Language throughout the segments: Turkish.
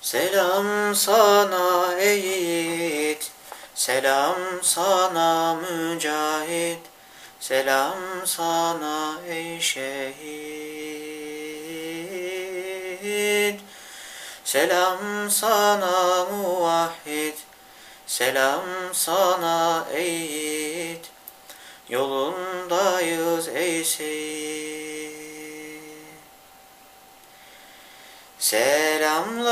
Selam sana ey yiğit, selam sana mücahit, selam sana ey şehit. Selam sana muvahhid, selam sana ey yiğit, yolundayız ey seyit. Selamlar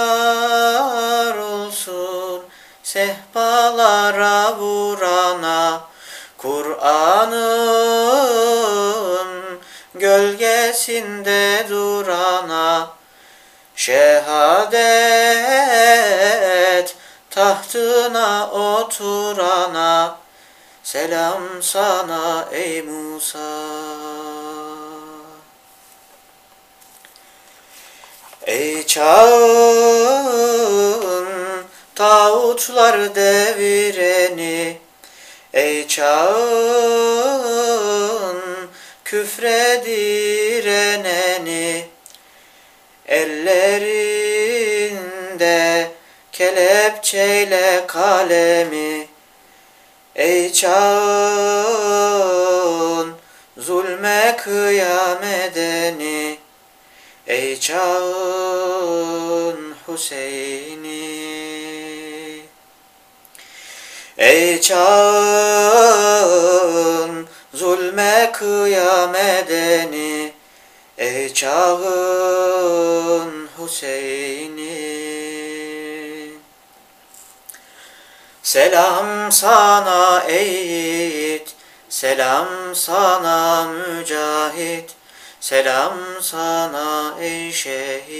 olsun sehpalara vurana. Kur'an'ın gölgesinde durana. Şehadet tahtına oturana. Selam sana ey Musa Ey çağın tağutlar devireni. Ey çağın küfre direneni. Ellerinde kelepçeyle kalemi. Ey çağın zulme kıyam edeni Ey çağın Hüseyin'i. Ey çağın zulme kıyam edeni Ey çağın Hüseyin'i. Selam sana ey yiğit Selam sana mücahit Selam sana ey şehit.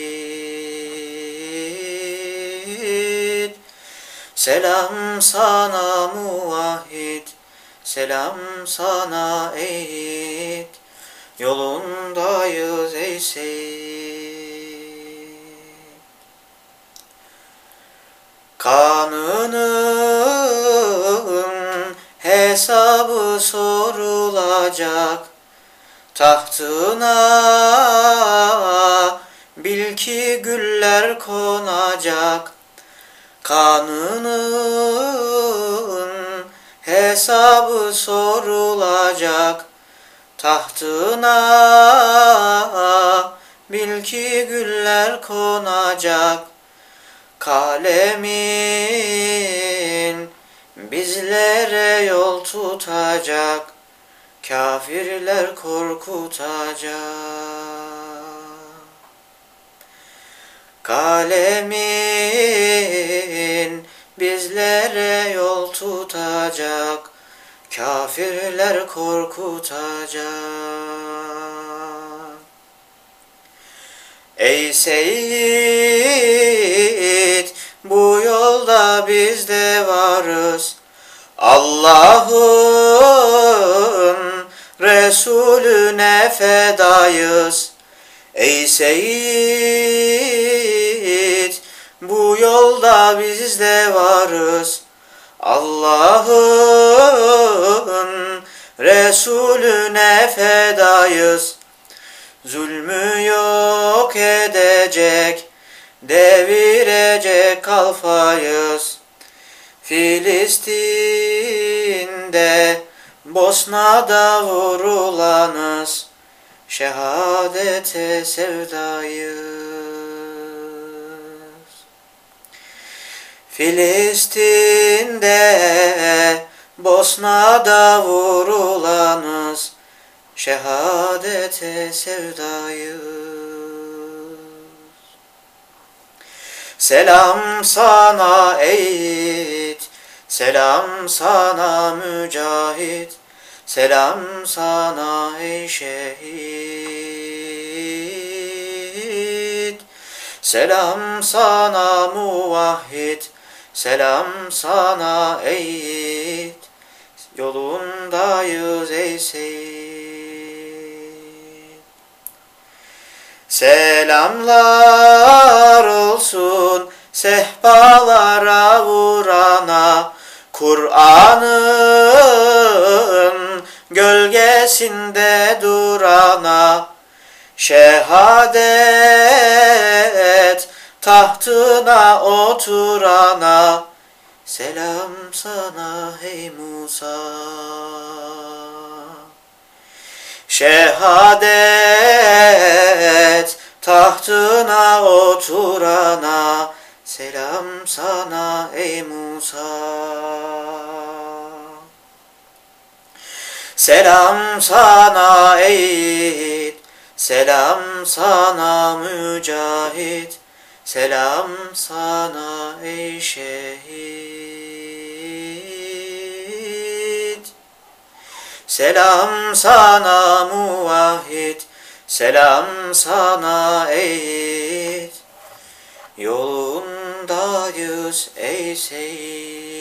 Selam sana muvahhid. Selam sana ey yiğit Yolundayız ey seyit. Kanının hesabı sorulacak Tahtına. Bil ki güller konacak. Kanının hesabı sorulacak. Tahtına. Bil ki güller konacak. Kalemin bizlere yol tutacak Kafirler korkutacak. Kalemin bizlere yol tutacak. Kafirler korkutacak. Ey Seyit bu yolda biz de varız. Allah'ın Resulüne fedayız. Ey Seyit, bu yolda biz de varız. Allah'ın Resulüne fedayız. Zulmü yok edecek, devirecek kalfayız. Filistin'de, Bosna'da vurulanız, şehadete sevdayız. Filistin'de, Bosna'da vurulanız, şehadete sevdayız. Selam sana ey yiğit, selam sana mücahit, selam sana ey şehit. Selam sana muvahhid, selam sana ey yiğit, yolundayız ey seyit. Selamlar olsun sehpalara vurana Kur'an'ın gölgesinde durana Şehadet tahtına oturana. Selam sana hey Musa. Şehadet tahtına oturana. Selam sana ey Musa Selam sana ey. Selam sana mücahit. Selam sana ey şehit. Selam sana muvahhid. Selam sana ey Yolundayız ey Seyyid